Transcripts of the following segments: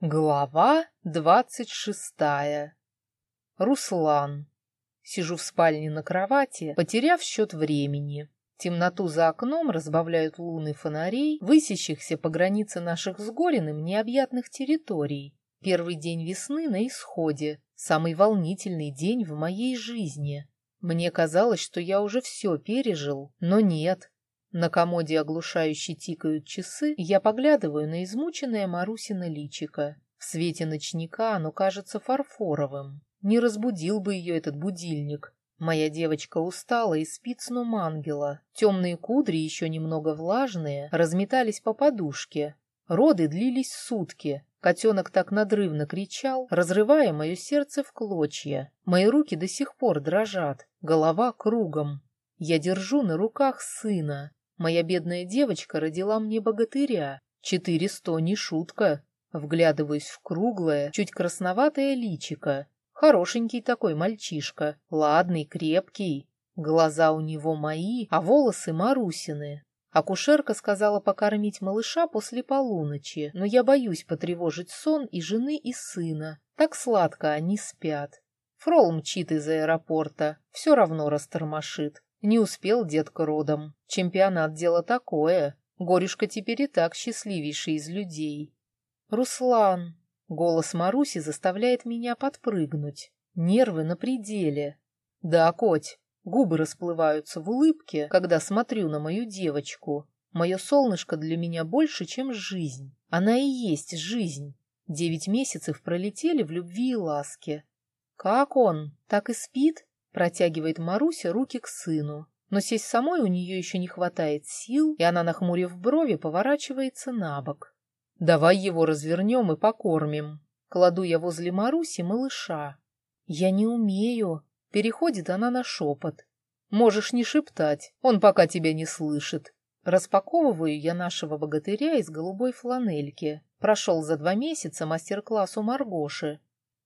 Глава двадцать шестая. Руслан. Сижу в спальне на кровати, потеряв счет времени. Темноту за окном разбавляют луны фонарей, высящихся по границе наших с Гориным необъятных территорий. Первый день весны на исходе, самый волнительный день в моей жизни. Мне казалось, что я уже все пережил, но нет. На комоде оглушающе тикают часы, я поглядываю на измученное Марусино личико. В свете ночника оно кажется фарфоровым. Не разбудил бы ее этот будильник. Моя девочка устала и спит сном ангела. Темные кудри, еще немного влажные, разметались по подушке. Роды длились сутки. Котенок так надрывно кричал, разрывая мое сердце в клочья. Мои руки до сих пор дрожат, голова кругом. Я держу на руках сына. Моя бедная девочка родила мне богатыря. Четыре сто не шутка. Вглядываюсь в круглое, чуть красноватое личико. Хорошенький такой мальчишка, ладный, крепкий. Глаза у него мои, а волосы Марусины. Акушерка сказала покормить малыша после полуночи, но я боюсь потревожить сон и жены, и сына. Так сладко они спят. Фрол мчит из аэропорта, все равно растормошит. Не успел детка родом. Чемпионат — дело такое. Горюшка теперь и так счастливейший из людей. «Руслан!» — голос Маруси заставляет меня подпрыгнуть. Нервы на пределе. «Да, Коть!» Губы расплываются в улыбке, когда смотрю на мою девочку. Мое солнышко для меня больше, чем жизнь. Она и есть жизнь. Девять месяцев пролетели в любви и ласке. «Как он? Так и спит?» Протягивает Маруся руки к сыну. Но сесть самой у нее еще не хватает сил, и она, нахмурив брови, поворачивается на бок. «Давай его развернем и покормим». Кладу я возле Маруси малыша. «Я не умею». Переходит она на шепот. «Можешь не шептать, он пока тебя не слышит». Распаковываю я нашего богатыря из голубой фланельки. Прошел за два месяца мастер-класс у Маргоши.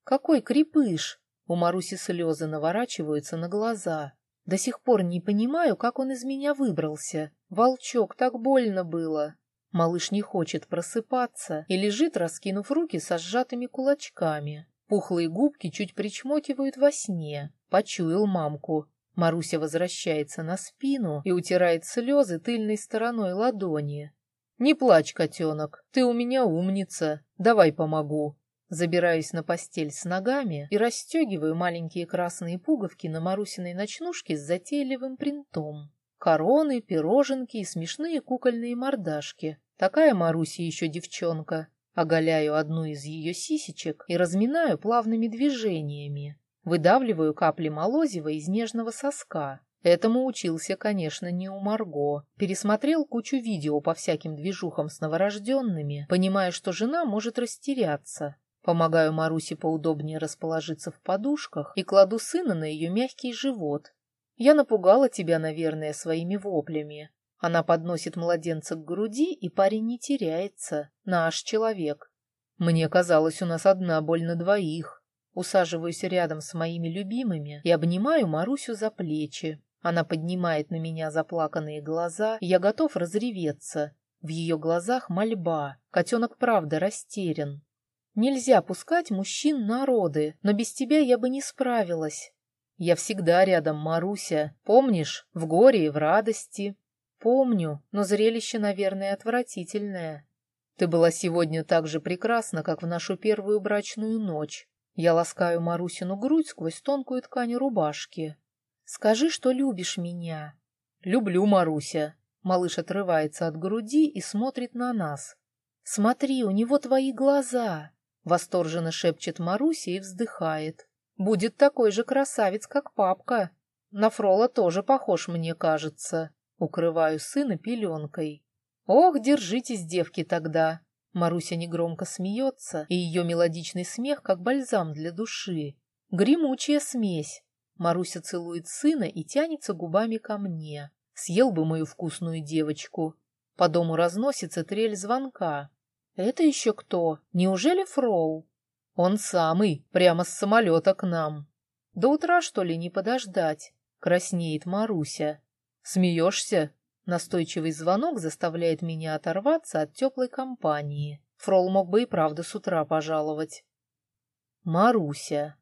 «Какой крепыш!» У Маруси слезы наворачиваются на глаза. До сих пор не понимаю, как он из меня выбрался. Волчок, так больно было. Малыш не хочет просыпаться и лежит, раскинув руки со сжатыми кулачками. Пухлые губки чуть причмокивают во сне. Почуял мамку. Маруся возвращается на спину и утирает слезы тыльной стороной ладони. «Не плачь, котенок, ты у меня умница. Давай помогу». Забираюсь на постель с ногами и расстегиваю маленькие красные пуговки на Марусиной ночнушке с затейливым принтом. Короны, пироженки и смешные кукольные мордашки. Такая Маруся еще девчонка. Оголяю одну из ее сисечек и разминаю плавными движениями. Выдавливаю капли молозива из нежного соска. Этому учился, конечно, не у Марго. Пересмотрел кучу видео по всяким движухам с новорожденными, понимая, что жена может растеряться. Помогаю Марусе поудобнее расположиться в подушках и кладу сына на ее мягкий живот. Я напугала тебя, наверное, своими воплями. Она подносит младенца к груди, и парень не теряется. Наш человек. Мне казалось, у нас одна боль на двоих. Усаживаюсь рядом с моими любимыми и обнимаю Марусю за плечи. Она поднимает на меня заплаканные глаза, и я готов разреветься. В ее глазах мольба. Котенок правда растерян. Нельзя пускать мужчин на роды, но без тебя я бы не справилась. Я всегда рядом, Маруся. Помнишь, в горе и в радости. Помню, но зрелище, наверное, отвратительное. Ты была сегодня так же прекрасна, как в нашу первую брачную ночь. Я ласкаю Марусину грудь сквозь тонкую ткань рубашки. Скажи, что любишь меня. Люблю, Маруся. Малыш отрывается от груди и смотрит на нас. Смотри, у него твои глаза. Восторженно шепчет Маруся и вздыхает. Будет такой же красавец, как папка. На Фрола тоже похож, мне кажется. Укрываю сына пеленкой. Ох, держитесь, девки, тогда. Маруся негромко смеется, и ее мелодичный смех как бальзам для души. Гремучая смесь. Маруся целует сына и тянется губами ко мне. Съел бы мою вкусную девочку. По дому разносится трель звонка. «Это еще кто? Неужели Фроу?» «Он самый, прямо с самолета к нам». «До утра, что ли, не подождать?» — краснеет Маруся. «Смеешься?» Настойчивый звонок заставляет меня оторваться от теплой компании. Фрол мог бы и правда с утра пожаловать. Маруся.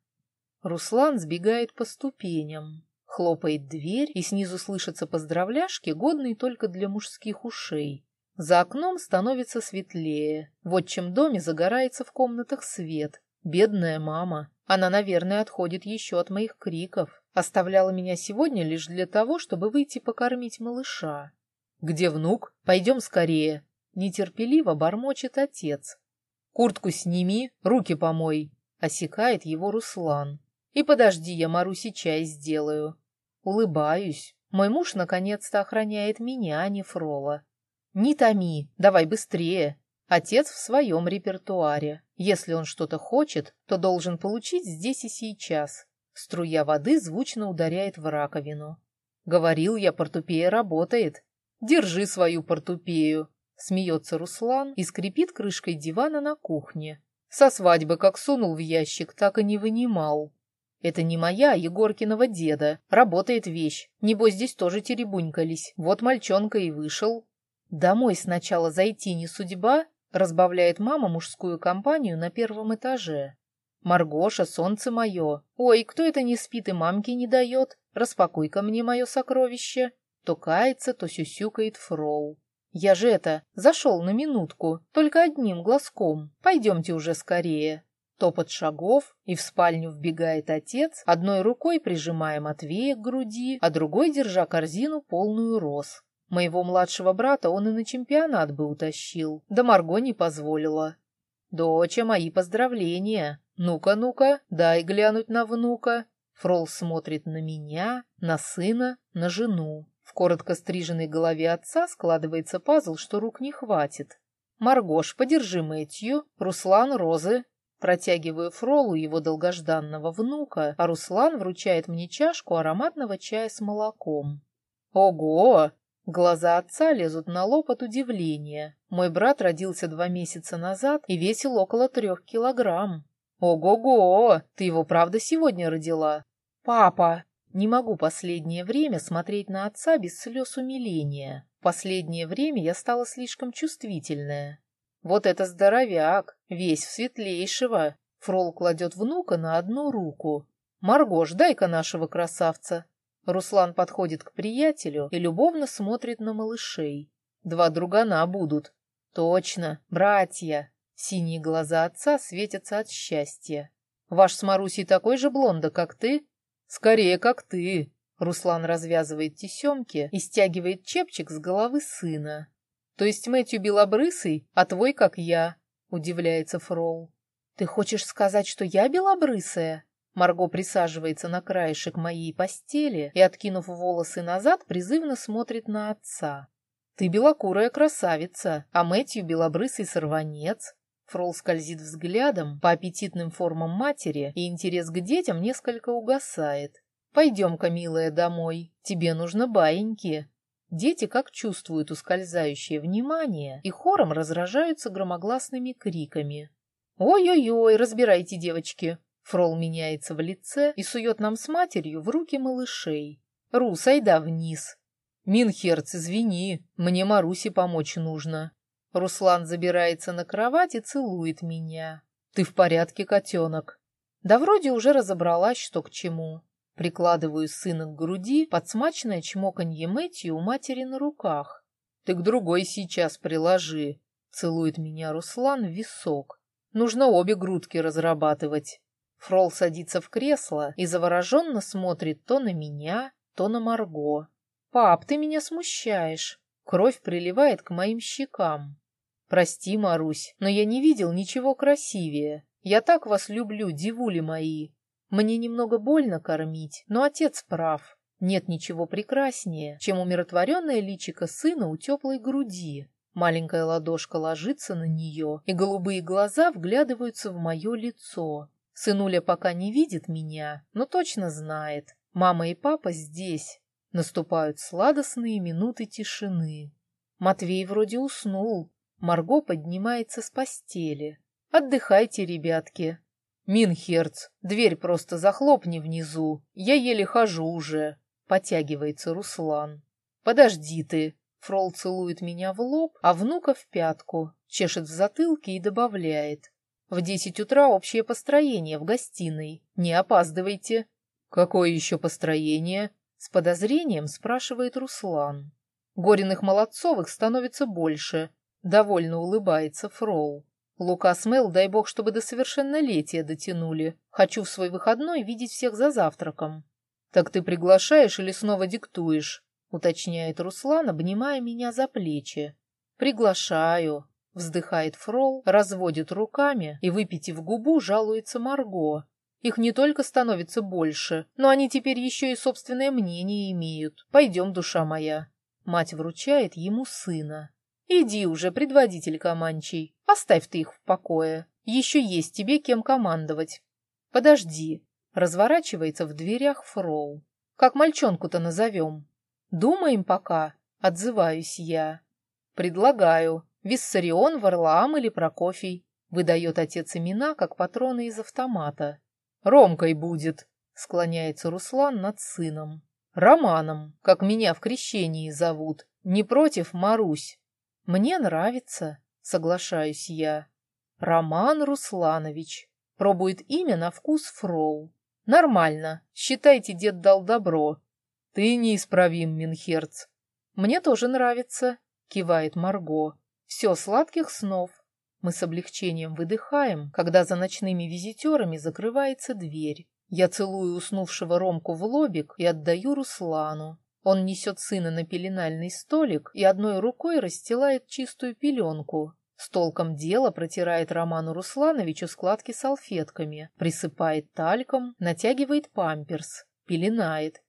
Руслан сбегает по ступеням. Хлопает дверь, и снизу слышатся поздравляшки, годные только для мужских ушей. За окном становится светлее. В отчим доме загорается в комнатах свет. Бедная мама. Она, наверное, отходит еще от моих криков. Оставляла меня сегодня лишь для того, чтобы выйти покормить малыша. «Где внук? Пойдем скорее!» Нетерпеливо бормочет отец. «Куртку сними, руки помой!» Осекает его Руслан. «И подожди, я Марусе чай сделаю. Улыбаюсь. Мой муж наконец-то охраняет меня, а не Фрола. Не томи, давай быстрее. Отец в своем репертуаре. Если он что-то хочет, то должен получить здесь и сейчас. Струя воды звучно ударяет в раковину. Говорил я, портупея работает. Держи свою портупею. Смеется Руслан и скрипит крышкой дивана на кухне. Со свадьбы как сунул в ящик, так и не вынимал. Это не моя, а Егоркиного деда. Работает вещь. Небось, здесь тоже теребунькались. Вот мальчонка и вышел. Домой сначала зайти не судьба, разбавляет мама мужскую компанию на первом этаже. Маргоша, солнце мое. Ой, кто это не спит и мамки не дает? Распакуй-ка мне мое сокровище. То кается, то сюсюкает фроу. Я же это, зашел на минутку, только одним глазком. Пойдемте уже скорее. Топот шагов, и в спальню вбегает отец, одной рукой прижимая Матвея к груди, а другой держа корзину, полную роз. Моего младшего брата он и на чемпионат бы утащил, да Марго не позволила. «Доча, мои поздравления! Ну-ка, ну-ка, дай глянуть на внука!» Фрол смотрит на меня, на сына, на жену. В коротко стриженной голове отца складывается пазл, что рук не хватит. «Маргош, подержи Мэтью, Руслан, Розы, Протягиваю Фролу его долгожданного внука, а Руслан вручает мне чашку ароматного чая с молоком. «Ого!» Глаза отца лезут на лоб от удивления. Мой брат родился два месяца назад и весил около трех килограмм. «Ого-го! Ты его правда сегодня родила?» «Папа!» Не могу последнее время смотреть на отца без слез умиления. Последнее время я стала слишком чувствительная. Вот это здоровяк, весь в светлейшего. Фрол кладет внука на одну руку. Маргош, дай-ка нашего красавца. Руслан подходит к приятелю и любовно смотрит на малышей. Два другана будут. Точно, братья. Синие глаза отца светятся от счастья. Ваш с Марусей такой же блонда, как ты? Скорее, как ты. Руслан развязывает тесемки и стягивает чепчик с головы сына. То есть Мэтью белобрысый, а твой как я, удивляется Фрол. Ты хочешь сказать, что я белобрысая? Марго присаживается на краешек моей постели и, откинув волосы назад, призывно смотрит на отца. Ты белокурая красавица, а Мэтью белобрысый сорванец. Фрол скользит взглядом по аппетитным формам матери, и интерес к детям несколько угасает. «Пойдем-ка, милая, домой. Тебе нужно баиньки». Дети как чувствуют ускользающее внимание и хором разражаются громогласными криками. «Ой-ой-ой, разбирайте, девочки!» Фрол меняется в лице и сует нам с матерью в руки малышей. «Рус, айда вниз!» «Минхерц, извини, мне Марусе помочь нужно». Руслан забирается на кровать и целует меня. «Ты в порядке, котенок?» Да вроде уже разобралась, что к чему. Прикладываю сына к груди под смачное чмоканье Мэтью у матери на руках. «Ты к другой сейчас приложи», — целует меня Руслан в висок. «Нужно обе грудки разрабатывать». Фрол садится в кресло и завороженно смотрит то на меня, то на Марго. «Пап, ты меня смущаешь». Кровь приливает к моим щекам. «Прости, Марусь, но я не видел ничего красивее. Я так вас люблю, дивули мои. Мне немного больно кормить, но отец прав. Нет ничего прекраснее, чем умиротворенное личико сына у теплой груди. Маленькая ладошка ложится на нее, и голубые глаза вглядываются в мое лицо. Сынуля пока не видит меня, но точно знает. Мама и папа здесь. Наступают сладостные минуты тишины. Матвей вроде уснул. Марго поднимается с постели. «Отдыхайте, ребятки. «Минхерц, дверь просто захлопни внизу, я еле хожу уже», — потягивается Руслан. «Подожди ты». Фрол целует меня в лоб, а внука в пятку, чешет в затылке и добавляет. В десять утра общее построение в гостиной. Не опаздывайте. Какое еще построение? С подозрением спрашивает Руслан. Гориных Молодцовых становится больше. Довольно улыбается Фрол. Лука с Мел, дай бог, чтобы до совершеннолетия дотянули. Хочу в свой выходной видеть всех за завтраком. Так ты приглашаешь или снова диктуешь? — уточняет Руслан, обнимая меня за плечи. «Приглашаю», — вздыхает Фрол, разводит руками и, выпитив губу, жалуется Марго. «Их не только становится больше, но они теперь еще и собственное мнение имеют. Пойдем, душа моя». Мать вручает ему сына. «Иди уже, предводитель Каманчий, оставь ты их в покое. Еще есть тебе кем командовать». «Подожди», — разворачивается в дверях Фрол. «Как мальчонку-то назовем?» Думаем пока, отзываюсь я. Предлагаю. Виссарион, Варлаам или Прокофий. Выдает отец имена, как патроны из автомата. Ромкой будет, склоняется Руслан над сыном. Романом, как меня в крещении зовут. Не против, Марусь? Мне нравится, соглашаюсь я. Роман Русланович. Пробует имя на вкус Фроу. Нормально. Считайте, дед дал добро. «Ты неисправим, Минхерц». «Мне тоже нравится», — кивает Марго. «Все, сладких снов». Мы с облегчением выдыхаем, когда за ночными визитерами закрывается дверь. Я целую уснувшего Ромку в лобик и отдаю Руслану. Он несет сына на пеленальный столик и одной рукой расстилает чистую пеленку. С толком дела протирает Роману Руслановичу складки салфетками, присыпает тальком, натягивает памперс, пеленает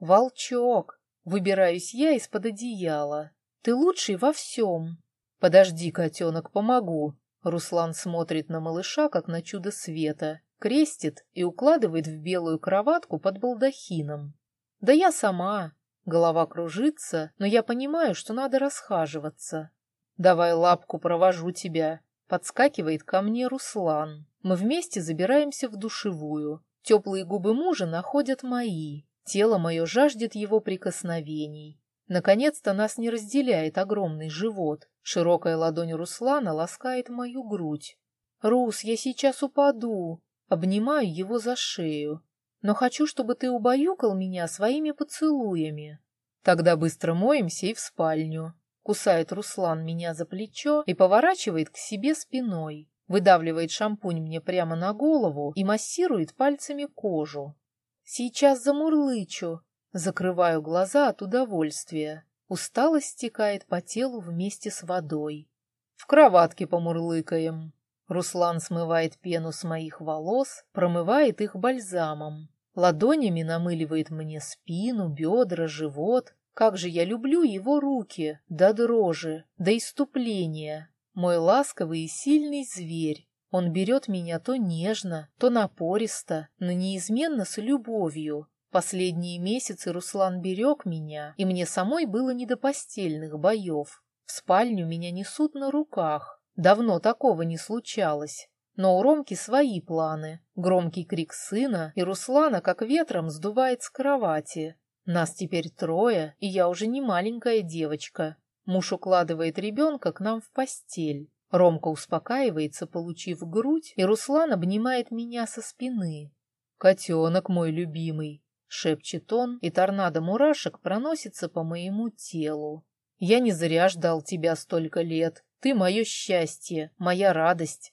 «Волчок!» — выбираюсь я из-под одеяла. «Ты лучший во всем!» «Подожди, котенок, помогу!» Руслан смотрит на малыша, как на чудо света, крестит и укладывает в белую кроватку под балдахином. «Да я сама!» Голова кружится, но я понимаю, что надо расхаживаться. «Давай лапку провожу тебя!» Подскакивает ко мне Руслан. Мы вместе забираемся в душевую. Теплые губы мужа находят мои. Тело мое жаждет его прикосновений. Наконец-то нас не разделяет огромный живот. Широкая ладонь Руслана ласкает мою грудь. «Рус, я сейчас упаду!» Обнимаю его за шею. «Но хочу, чтобы ты убаюкал меня своими поцелуями». Тогда быстро моемся и в спальню. Кусает Руслан меня за плечо и поворачивает к себе спиной. Выдавливает шампунь мне прямо на голову и массирует пальцами кожу. Сейчас замурлычу. Закрываю глаза от удовольствия. Усталость стекает по телу вместе с водой. В кроватке помурлыкаем. Руслан смывает пену с моих волос, промывает их бальзамом. Ладонями намыливает мне спину, бедра, живот. Как же я люблю его руки, до дрожи, до иступления. Мой ласковый и сильный зверь. Он берет меня то нежно, то напористо, но неизменно с любовью. Последние месяцы Руслан берег меня, и мне самой было не до постельных боев. В спальню меня несут на руках. Давно такого не случалось. Но у Ромки свои планы. Громкий крик сына, и Руслана как ветром сдувает с кровати. Нас теперь трое, и я уже не маленькая девочка. Муж укладывает ребенка к нам в постель. Ромка успокаивается, получив грудь, и Руслан обнимает меня со спины. «Котенок мой любимый!» — шепчет он, и торнадо мурашек проносится по моему телу. «Я не зря ждал тебя столько лет. Ты мое счастье, моя радость.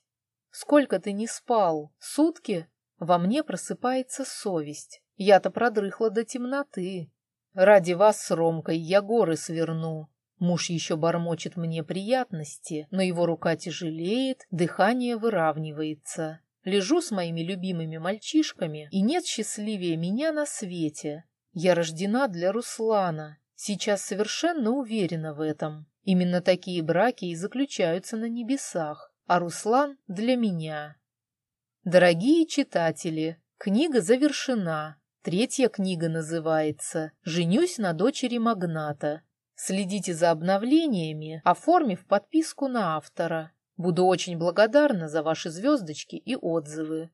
Сколько ты не спал? Сутки?» Во мне просыпается совесть. Я-то продрыхла до темноты. Ради вас с Ромкой я горы сверну. Муж еще бормочет мне приятности, но его рука тяжелеет, дыхание выравнивается. Лежу с моими любимыми мальчишками, и нет счастливее меня на свете. Я рождена для Руслана. Сейчас совершенно уверена в этом. Именно такие браки и заключаются на небесах, а Руслан для меня. Дорогие читатели, книга завершена. Третья книга называется «Женюсь на дочери магната». Следите за обновлениями, оформив подписку на автора. Буду очень благодарна за ваши звездочки и отзывы.